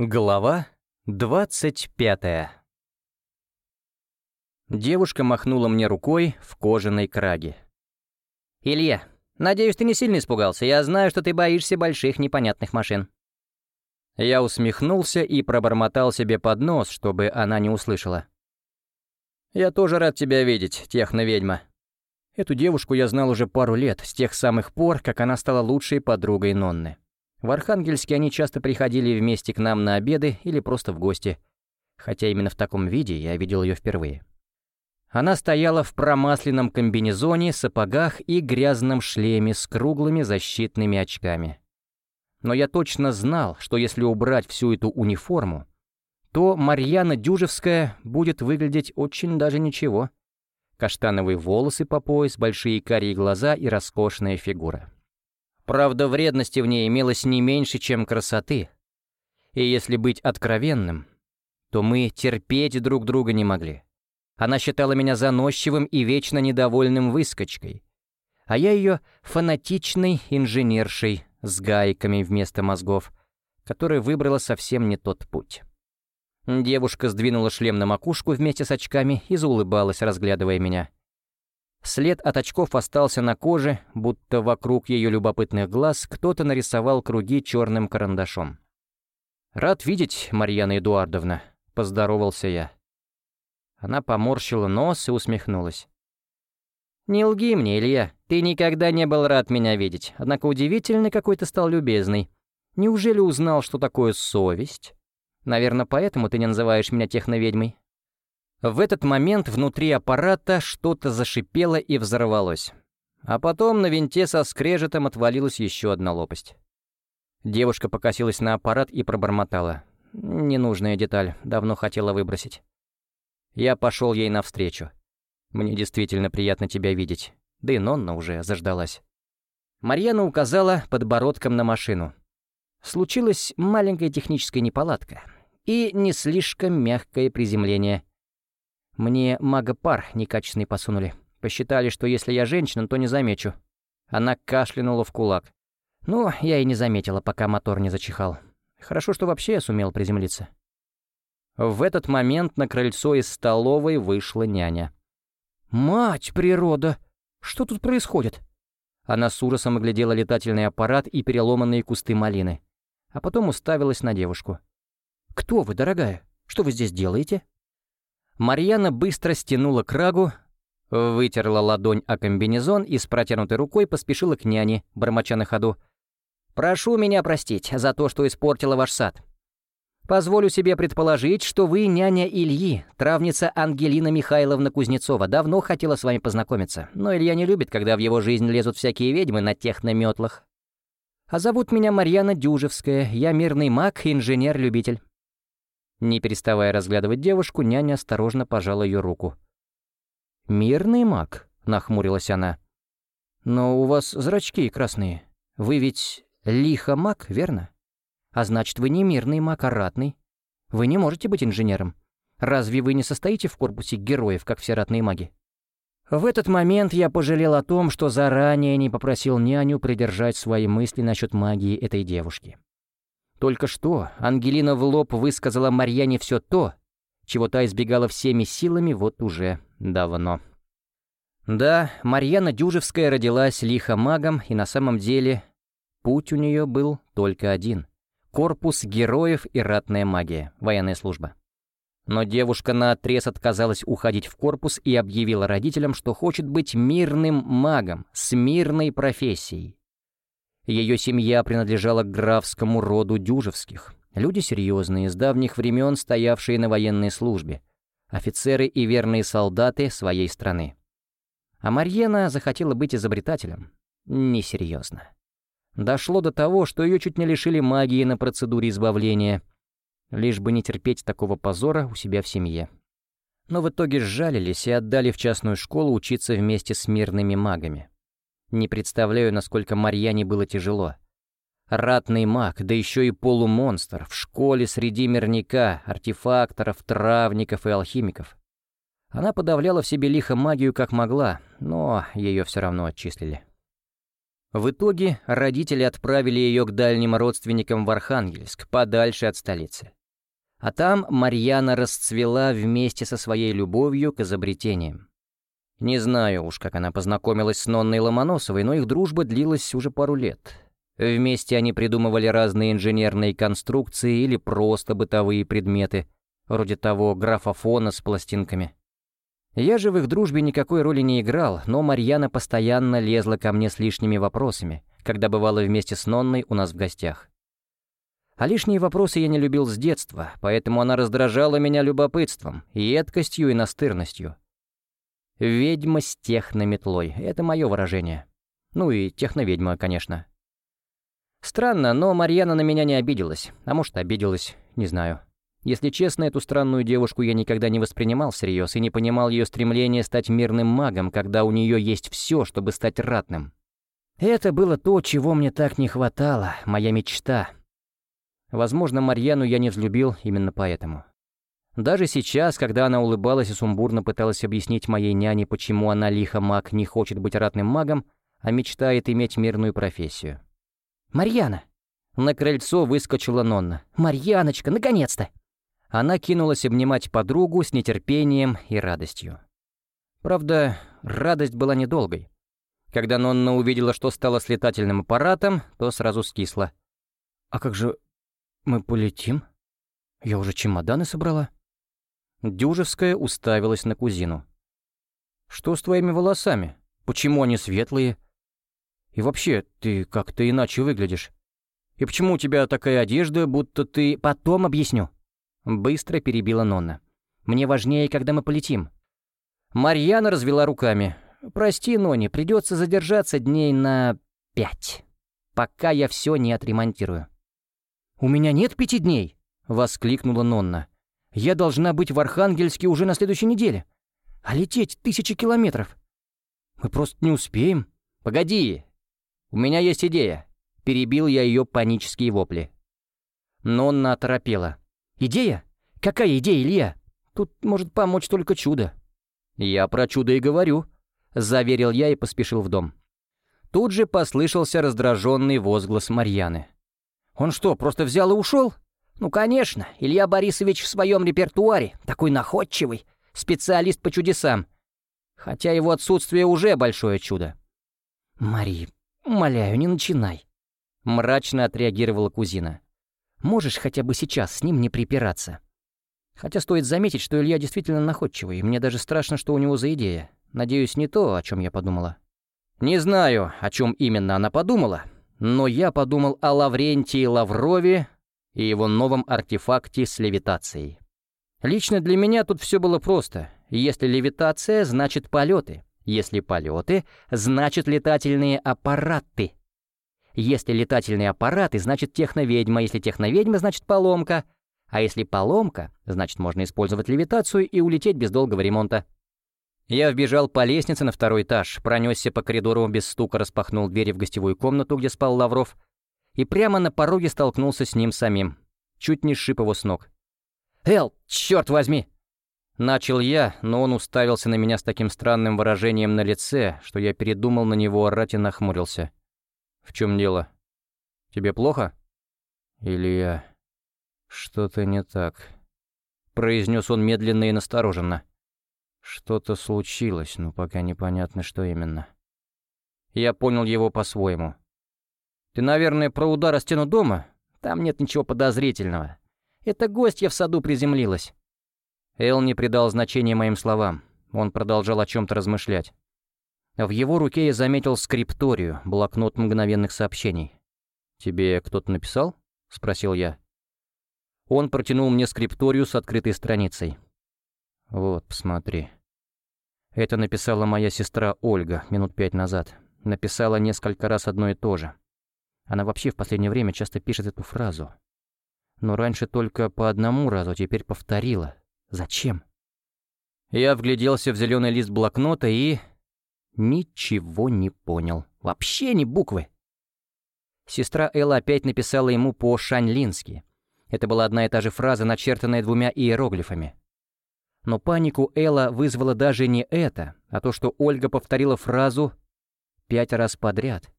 Глава двадцать пятая Девушка махнула мне рукой в кожаной краге. «Илья, надеюсь, ты не сильно испугался. Я знаю, что ты боишься больших непонятных машин». Я усмехнулся и пробормотал себе под нос, чтобы она не услышала. «Я тоже рад тебя видеть, техно-ведьма». Эту девушку я знал уже пару лет, с тех самых пор, как она стала лучшей подругой Нонны. В Архангельске они часто приходили вместе к нам на обеды или просто в гости, хотя именно в таком виде я видел ее впервые. Она стояла в промасленном комбинезоне, сапогах и грязном шлеме с круглыми защитными очками. Но я точно знал, что если убрать всю эту униформу, то Марьяна Дюжевская будет выглядеть очень даже ничего. Каштановые волосы по пояс, большие карие глаза и роскошная фигура. Правда, вредности в ней имелось не меньше, чем красоты. И если быть откровенным, то мы терпеть друг друга не могли. Она считала меня заносчивым и вечно недовольным выскочкой, а я ее фанатичной инженершей с гайками вместо мозгов, которая выбрала совсем не тот путь. Девушка сдвинула шлем на макушку вместе с очками и заулыбалась, разглядывая меня. След от очков остался на коже, будто вокруг ее любопытных глаз кто-то нарисовал круги черным карандашом. «Рад видеть, Марьяна Эдуардовна», — поздоровался я. Она поморщила нос и усмехнулась. «Не лги мне, Илья, ты никогда не был рад меня видеть, однако удивительно какой ты стал любезный. Неужели узнал, что такое совесть? Наверное, поэтому ты не называешь меня техноведьмой?» В этот момент внутри аппарата что-то зашипело и взорвалось. А потом на винте со скрежетом отвалилась еще одна лопасть. Девушка покосилась на аппарат и пробормотала. «Ненужная деталь, давно хотела выбросить». Я пошел ей навстречу. «Мне действительно приятно тебя видеть». Да и Нонна уже заждалась. Марьяна указала подбородком на машину. Случилась маленькая техническая неполадка и не слишком мягкое приземление — мне мага-пар некачественный посунули. Посчитали, что если я женщина, то не замечу. Она кашлянула в кулак. Ну, я и не заметила, пока мотор не зачихал. Хорошо, что вообще я сумел приземлиться. В этот момент на крыльцо из столовой вышла няня. «Мать природа! Что тут происходит?» Она с ужасом оглядела летательный аппарат и переломанные кусты малины. А потом уставилась на девушку. «Кто вы, дорогая? Что вы здесь делаете?» Марьяна быстро стянула крагу, вытерла ладонь о комбинезон и с протянутой рукой поспешила к няне, бормоча на ходу. «Прошу меня простить за то, что испортила ваш сад. Позволю себе предположить, что вы няня Ильи, травница Ангелина Михайловна Кузнецова. Давно хотела с вами познакомиться, но Илья не любит, когда в его жизнь лезут всякие ведьмы на технометлах. А зовут меня Марьяна Дюжевская, я мирный маг инженер-любитель. Не переставая разглядывать девушку, няня осторожно пожала ее руку. «Мирный маг?» — нахмурилась она. «Но у вас зрачки красные. Вы ведь лихо маг, верно? А значит, вы не мирный маг, а ратный. Вы не можете быть инженером. Разве вы не состоите в корпусе героев, как все ратные маги?» В этот момент я пожалел о том, что заранее не попросил няню придержать свои мысли насчет магии этой девушки. Только что Ангелина в лоб высказала Марьяне все то, чего та избегала всеми силами вот уже давно. Да, Марьяна Дюжевская родилась лихо магом, и на самом деле путь у нее был только один — корпус героев и ратная магия, военная служба. Но девушка наотрез отказалась уходить в корпус и объявила родителям, что хочет быть мирным магом с мирной профессией. Ее семья принадлежала к графскому роду Дюжевских. Люди серьезные, с давних времен стоявшие на военной службе. Офицеры и верные солдаты своей страны. А Марьена захотела быть изобретателем. Несерьезно. Дошло до того, что ее чуть не лишили магии на процедуре избавления, лишь бы не терпеть такого позора у себя в семье. Но в итоге сжалились и отдали в частную школу учиться вместе с мирными магами. Не представляю, насколько Марьяне было тяжело. Ратный маг, да еще и полумонстр, в школе среди мирника, артефакторов, травников и алхимиков. Она подавляла в себе лихо магию как могла, но ее все равно отчислили. В итоге родители отправили ее к дальним родственникам в Архангельск, подальше от столицы. А там Марьяна расцвела вместе со своей любовью к изобретениям. Не знаю уж, как она познакомилась с Нонной Ломоносовой, но их дружба длилась уже пару лет. Вместе они придумывали разные инженерные конструкции или просто бытовые предметы, вроде того графофона с пластинками. Я же в их дружбе никакой роли не играл, но Марьяна постоянно лезла ко мне с лишними вопросами, когда бывала вместе с Нонной у нас в гостях. А лишние вопросы я не любил с детства, поэтому она раздражала меня любопытством, едкостью и настырностью. «Ведьма с технометлой» — это мое выражение. Ну и техноведьма, конечно. Странно, но Марьяна на меня не обиделась. А может, обиделась, не знаю. Если честно, эту странную девушку я никогда не воспринимал всерьез и не понимал ее стремление стать мирным магом, когда у нее есть все, чтобы стать ратным. Это было то, чего мне так не хватало, моя мечта. Возможно, Марьяну я не взлюбил именно поэтому. Даже сейчас, когда она улыбалась и сумбурно пыталась объяснить моей няне, почему она лихо маг не хочет быть ратным магом, а мечтает иметь мирную профессию. «Марьяна!» На крыльцо выскочила Нонна. «Марьяночка, наконец-то!» Она кинулась обнимать подругу с нетерпением и радостью. Правда, радость была недолгой. Когда Нонна увидела, что стала с летательным аппаратом, то сразу скисла. «А как же мы полетим? Я уже чемоданы собрала». Дюжевская уставилась на кузину. «Что с твоими волосами? Почему они светлые? И вообще, ты как-то иначе выглядишь. И почему у тебя такая одежда, будто ты... Потом объясню». Быстро перебила Нонна. «Мне важнее, когда мы полетим». Марьяна развела руками. «Прости, Нони, придется задержаться дней на пять, пока я все не отремонтирую». «У меня нет пяти дней!» — воскликнула Нонна. Я должна быть в Архангельске уже на следующей неделе. А лететь тысячи километров. Мы просто не успеем. Погоди. У меня есть идея. Перебил я ее панические вопли. Нонна оторопела. Идея? Какая идея, Илья? Тут может помочь только чудо. Я про чудо и говорю. Заверил я и поспешил в дом. Тут же послышался раздраженный возглас Марьяны. «Он что, просто взял и ушел? Ну, конечно, Илья Борисович в своем репертуаре, такой находчивый, специалист по чудесам. Хотя его отсутствие уже большое чудо. «Мари, умоляю, не начинай», — мрачно отреагировала кузина. «Можешь хотя бы сейчас с ним не припираться?» Хотя стоит заметить, что Илья действительно находчивый, и мне даже страшно, что у него за идея. Надеюсь, не то, о чем я подумала. Не знаю, о чем именно она подумала, но я подумал о Лаврентии Лаврове, и его новом артефакте с левитацией. Лично для меня тут все было просто. Если левитация, значит полеты. Если полеты, значит летательные аппараты. Если летательные аппараты, значит техноведьма. Если техноведьма, значит поломка. А если поломка, значит можно использовать левитацию и улететь без долгого ремонта. Я вбежал по лестнице на второй этаж, пронесся по коридору, без стука распахнул двери в гостевую комнату, где спал Лавров, и прямо на пороге столкнулся с ним самим. Чуть не сшиб его с ног. «Эл, черт возьми!» Начал я, но он уставился на меня с таким странным выражением на лице, что я передумал на него орать и нахмурился. «В чем дело? Тебе плохо?» «Илья, что-то не так», — произнес он медленно и настороженно. «Что-то случилось, но пока непонятно, что именно». Я понял его по-своему. Ты, наверное, про удар о стену дома? Там нет ничего подозрительного. Это гостья в саду приземлилась». Эл не придал значения моим словам. Он продолжал о чем-то размышлять. В его руке я заметил скрипторию, блокнот мгновенных сообщений. «Тебе кто-то написал?» — спросил я. Он протянул мне скрипторию с открытой страницей. «Вот, посмотри. Это написала моя сестра Ольга минут пять назад. Написала несколько раз одно и то же. Она вообще в последнее время часто пишет эту фразу. Но раньше только по одному разу, теперь повторила. Зачем? Я вгляделся в зеленый лист блокнота и... Ничего не понял. Вообще ни буквы. Сестра Элла опять написала ему по-шаньлински. Это была одна и та же фраза, начертанная двумя иероглифами. Но панику Элла вызвала даже не это, а то, что Ольга повторила фразу пять раз подряд —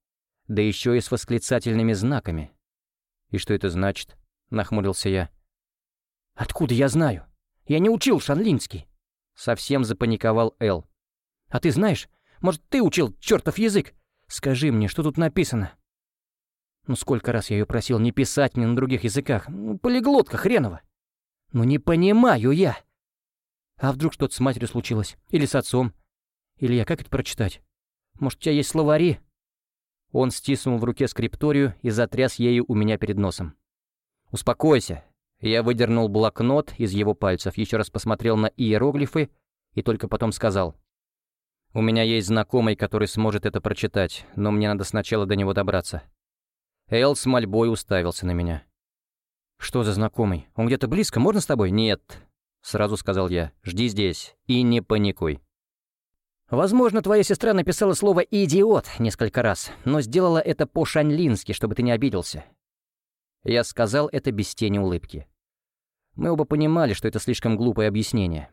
да еще и с восклицательными знаками. «И что это значит?» — нахмурился я. «Откуда я знаю? Я не учил шанлинский!» Совсем запаниковал Эл. «А ты знаешь, может, ты учил чертов язык? Скажи мне, что тут написано?» Ну сколько раз я ее просил не писать мне на других языках. Ну, полиглотка хренова. Ну не понимаю я. А вдруг что-то с матерью случилось? Или с отцом? Или я как это прочитать? Может, у тебя есть словари?» Он стиснул в руке скрипторию и затряс ею у меня перед носом. «Успокойся». Я выдернул блокнот из его пальцев, еще раз посмотрел на иероглифы и только потом сказал. «У меня есть знакомый, который сможет это прочитать, но мне надо сначала до него добраться». Эл с мольбой уставился на меня. «Что за знакомый? Он где-то близко? Можно с тобой?» «Нет», — сразу сказал я. «Жди здесь и не паникуй». Возможно, твоя сестра написала слово «идиот» несколько раз, но сделала это по-шанлински, чтобы ты не обиделся. Я сказал это без тени улыбки. Мы оба понимали, что это слишком глупое объяснение.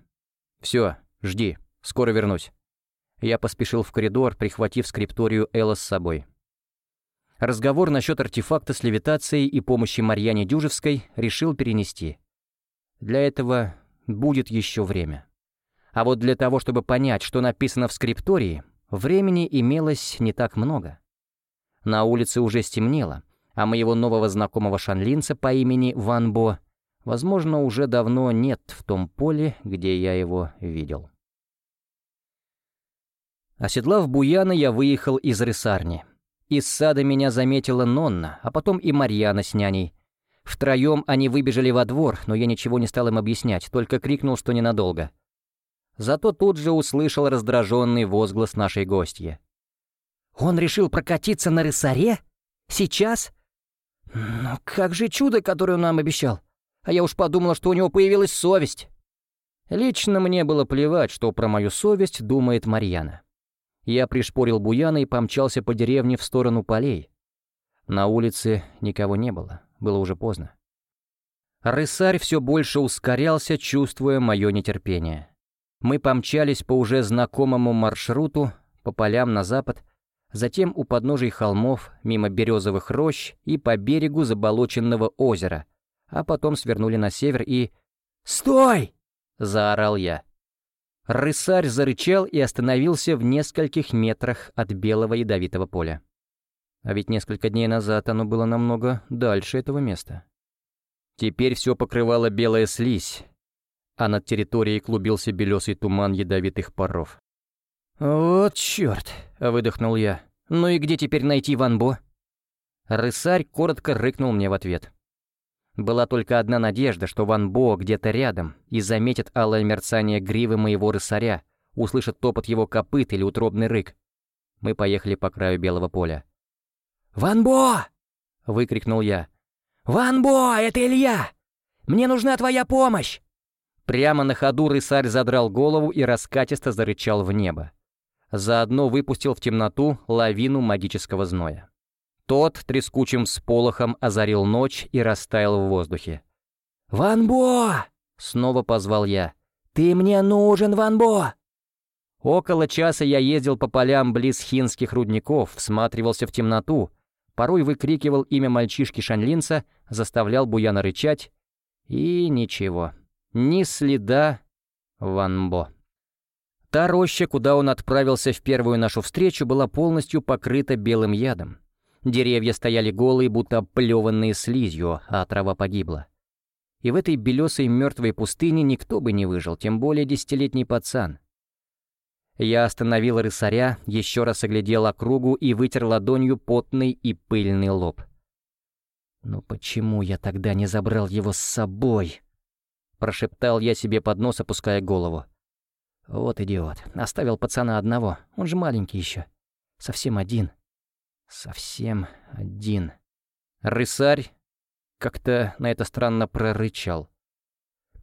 Все, жди, скоро вернусь. Я поспешил в коридор, прихватив скрипторию Элла с собой. Разговор насчет артефакта с левитацией и помощи Марьяне Дюжевской решил перенести. Для этого будет еще время. А вот для того, чтобы понять, что написано в скриптории, времени имелось не так много. На улице уже стемнело, а моего нового знакомого шанлинца по имени Ван Бо, возможно, уже давно нет в том поле, где я его видел. Оседлав Буяна, я выехал из рысарни. Из сада меня заметила Нонна, а потом и Марьяна с няней. Втроем они выбежали во двор, но я ничего не стал им объяснять, только крикнул, что ненадолго — Зато тут же услышал раздраженный возглас нашей гостьи. «Он решил прокатиться на рысаре? Сейчас? Ну как же чудо, которое он нам обещал? А я уж подумала, что у него появилась совесть». Лично мне было плевать, что про мою совесть думает Марьяна. Я пришпорил Буяна и помчался по деревне в сторону полей. На улице никого не было, было уже поздно. Рысарь все больше ускорялся, чувствуя мое нетерпение. Мы помчались по уже знакомому маршруту, по полям на запад, затем у подножий холмов, мимо березовых рощ и по берегу заболоченного озера, а потом свернули на север и... «Стой!» — заорал я. Рысарь зарычал и остановился в нескольких метрах от белого ядовитого поля. А ведь несколько дней назад оно было намного дальше этого места. Теперь все покрывала белая слизь, а над территорией клубился белесый туман ядовитых паров. «Вот чёрт!» — выдохнул я. «Ну и где теперь найти Ван Бо?» Рысарь коротко рыкнул мне в ответ. Была только одна надежда, что Ван Бо где-то рядом и заметит алое мерцание гривы моего рысаря, услышит топот его копыт или утробный рык. Мы поехали по краю белого поля. «Ван Бо!» — выкрикнул я. «Ван Бо, это Илья! Мне нужна твоя помощь!» Прямо на ходу рысарь задрал голову и раскатисто зарычал в небо. Заодно выпустил в темноту лавину магического зноя. Тот трескучим сполохом озарил ночь и растаял в воздухе. «Ван Бо!» — снова позвал я. «Ты мне нужен, Ван Бо!» Около часа я ездил по полям близ хинских рудников, всматривался в темноту, порой выкрикивал имя мальчишки-шанлинца, заставлял Буяна рычать, и ничего. Ни следа Ванбо. Та роща, куда он отправился в первую нашу встречу, была полностью покрыта белым ядом. Деревья стояли голые, будто плеванные слизью, а трава погибла. И в этой белесой мертвой пустыне никто бы не выжил, тем более десятилетний пацан. Я остановил рысаря, еще раз оглядел округу и вытер ладонью потный и пыльный лоб. «Ну почему я тогда не забрал его с собой?» Прошептал я себе под нос, опуская голову. Вот идиот. Оставил пацана одного. Он же маленький еще. Совсем один. Совсем один. Рысарь как-то на это странно прорычал.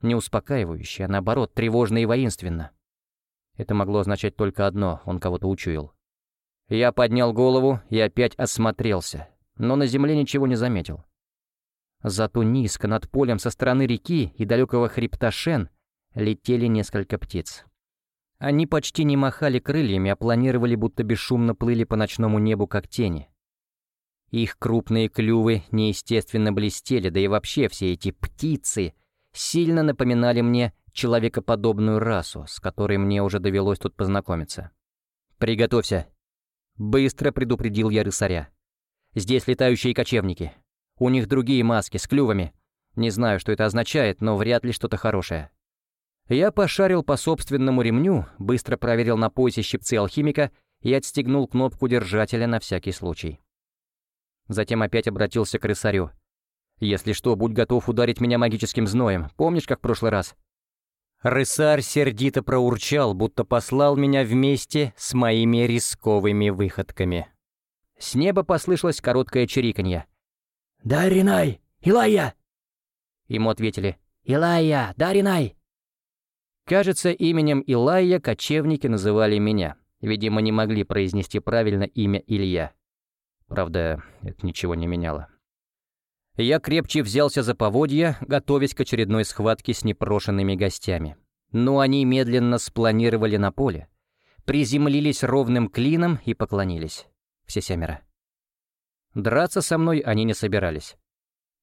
Не успокаивающе, а наоборот, тревожно и воинственно. Это могло означать только одно — он кого-то учуял. Я поднял голову и опять осмотрелся, но на земле ничего не заметил. Зато низко над полем со стороны реки и далекого хребта Шен летели несколько птиц. Они почти не махали крыльями, а планировали, будто бесшумно плыли по ночному небу, как тени. Их крупные клювы неестественно блестели, да и вообще все эти птицы сильно напоминали мне человекоподобную расу, с которой мне уже довелось тут познакомиться. «Приготовься!» Быстро предупредил я рысаря. «Здесь летающие кочевники. У них другие маски с клювами. Не знаю, что это означает, но вряд ли что-то хорошее». Я пошарил по собственному ремню, быстро проверил на поясе щипцы алхимика и отстегнул кнопку держателя на всякий случай. Затем опять обратился к рысарю. «Если что, будь готов ударить меня магическим зноем. Помнишь, как в прошлый раз?» Рысарь сердито проурчал, будто послал меня вместе с моими рисковыми выходками. С неба послышалось короткое чириканье. «Да, Ринай! Илая!» Ему ответили «Илая! Да, Ринай!» Кажется, именем Илая кочевники называли меня. Видимо, не могли произнести правильно имя Илья. Правда, это ничего не меняло. Я крепче взялся за поводья, готовясь к очередной схватке с непрошенными гостями. Но они медленно спланировали на поле, приземлились ровным клином и поклонились. Все семеро. Драться со мной они не собирались.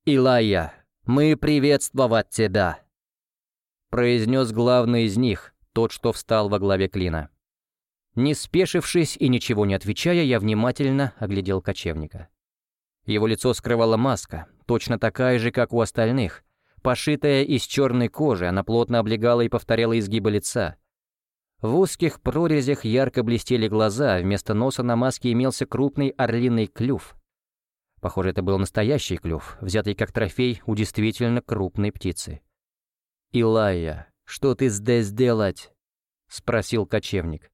«Илая, мы приветствовать тебя!» произнес главный из них, тот, что встал во главе клина. Не спешившись и ничего не отвечая, я внимательно оглядел кочевника. Его лицо скрывала маска, точно такая же, как у остальных. Пошитая из черной кожи, она плотно облегала и повторяла изгибы лица. В узких прорезях ярко блестели глаза, вместо носа на маске имелся крупный орлиный клюв. Похоже, это был настоящий клюв, взятый как трофей у действительно крупной птицы. «Илая, что ты здесь делать?» — спросил кочевник.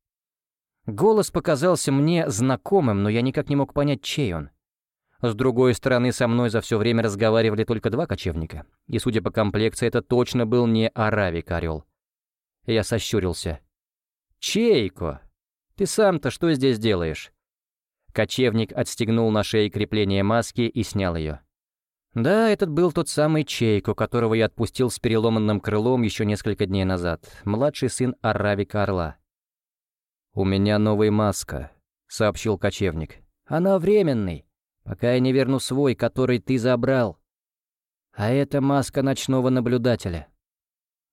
Голос показался мне знакомым, но я никак не мог понять, чей он. С другой стороны, со мной за все время разговаривали только два кочевника, и, судя по комплекции, это точно был не Аравик Орел. Я сощурился. «Чейко! Ты сам-то что здесь делаешь?» Кочевник отстегнул на шее крепление маски и снял ее. Да, этот был тот самый Чейко, которого я отпустил с переломанным крылом еще несколько дней назад, младший сын Аравика Орла. «У меня новая маска», — сообщил кочевник. «Она временный пока я не верну свой, который ты забрал. А это маска ночного наблюдателя».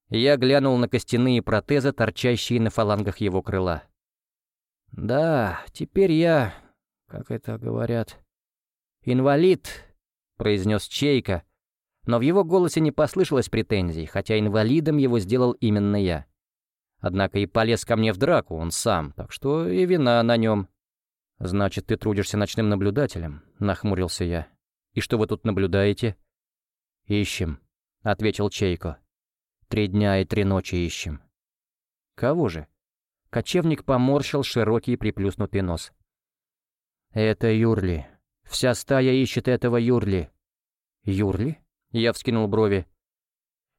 Я глянул на костяные протезы, торчащие на фалангах его крыла. «Да, теперь я, как это говорят, инвалид», — произнес Чейка, но в его голосе не послышалось претензий, хотя инвалидом его сделал именно я. Однако и полез ко мне в драку он сам, так что и вина на нем. «Значит, ты трудишься ночным наблюдателем?» — нахмурился я. «И что вы тут наблюдаете?» «Ищем», — ответил Чейко. «Три дня и три ночи ищем». «Кого же?» Кочевник поморщил широкий приплюснутый нос. «Это Юрли. Вся стая ищет этого Юрли». «Юрли?» — я вскинул брови.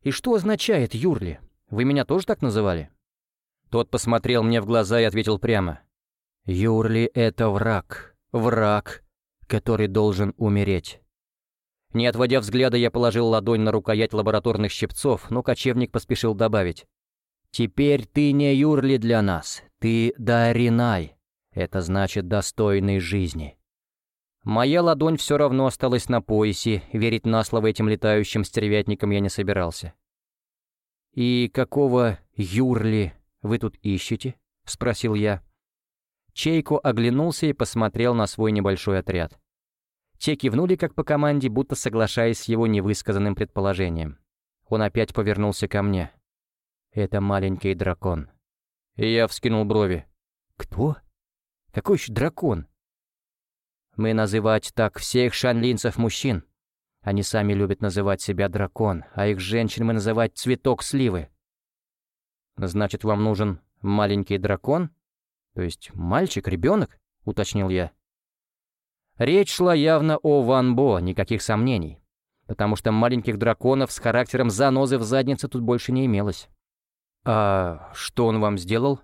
«И что означает Юрли? Вы меня тоже так называли?» Тот посмотрел мне в глаза и ответил прямо. Юрли — это враг. Враг, который должен умереть. Не отводя взгляда, я положил ладонь на рукоять лабораторных щипцов, но кочевник поспешил добавить. «Теперь ты не Юрли для нас, ты Даринай. Это значит достойной жизни». Моя ладонь все равно осталась на поясе, верить на слово этим летающим стервятникам я не собирался. «И какого Юрли вы тут ищете?» — спросил я. Чейко оглянулся и посмотрел на свой небольшой отряд. Те кивнули как по команде, будто соглашаясь с его невысказанным предположением. Он опять повернулся ко мне. «Это маленький дракон». Я вскинул брови. «Кто? Какой еще дракон?» «Мы называть так всех шанлинцев-мужчин. Они сами любят называть себя дракон, а их женщин мы называть цветок сливы». «Значит, вам нужен маленький дракон?» «То есть мальчик, ребенок?» — уточнил я. Речь шла явно о Ван Бо, никаких сомнений. Потому что маленьких драконов с характером занозы в заднице тут больше не имелось. «А что он вам сделал?»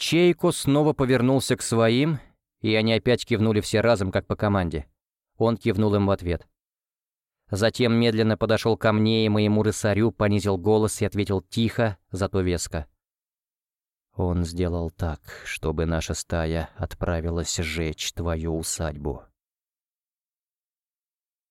Чейко снова повернулся к своим, и они опять кивнули все разом, как по команде. Он кивнул им в ответ. Затем медленно подошел ко мне и моему рысарю, понизил голос и ответил тихо, зато веско. Он сделал так, чтобы наша стая отправилась сжечь твою усадьбу.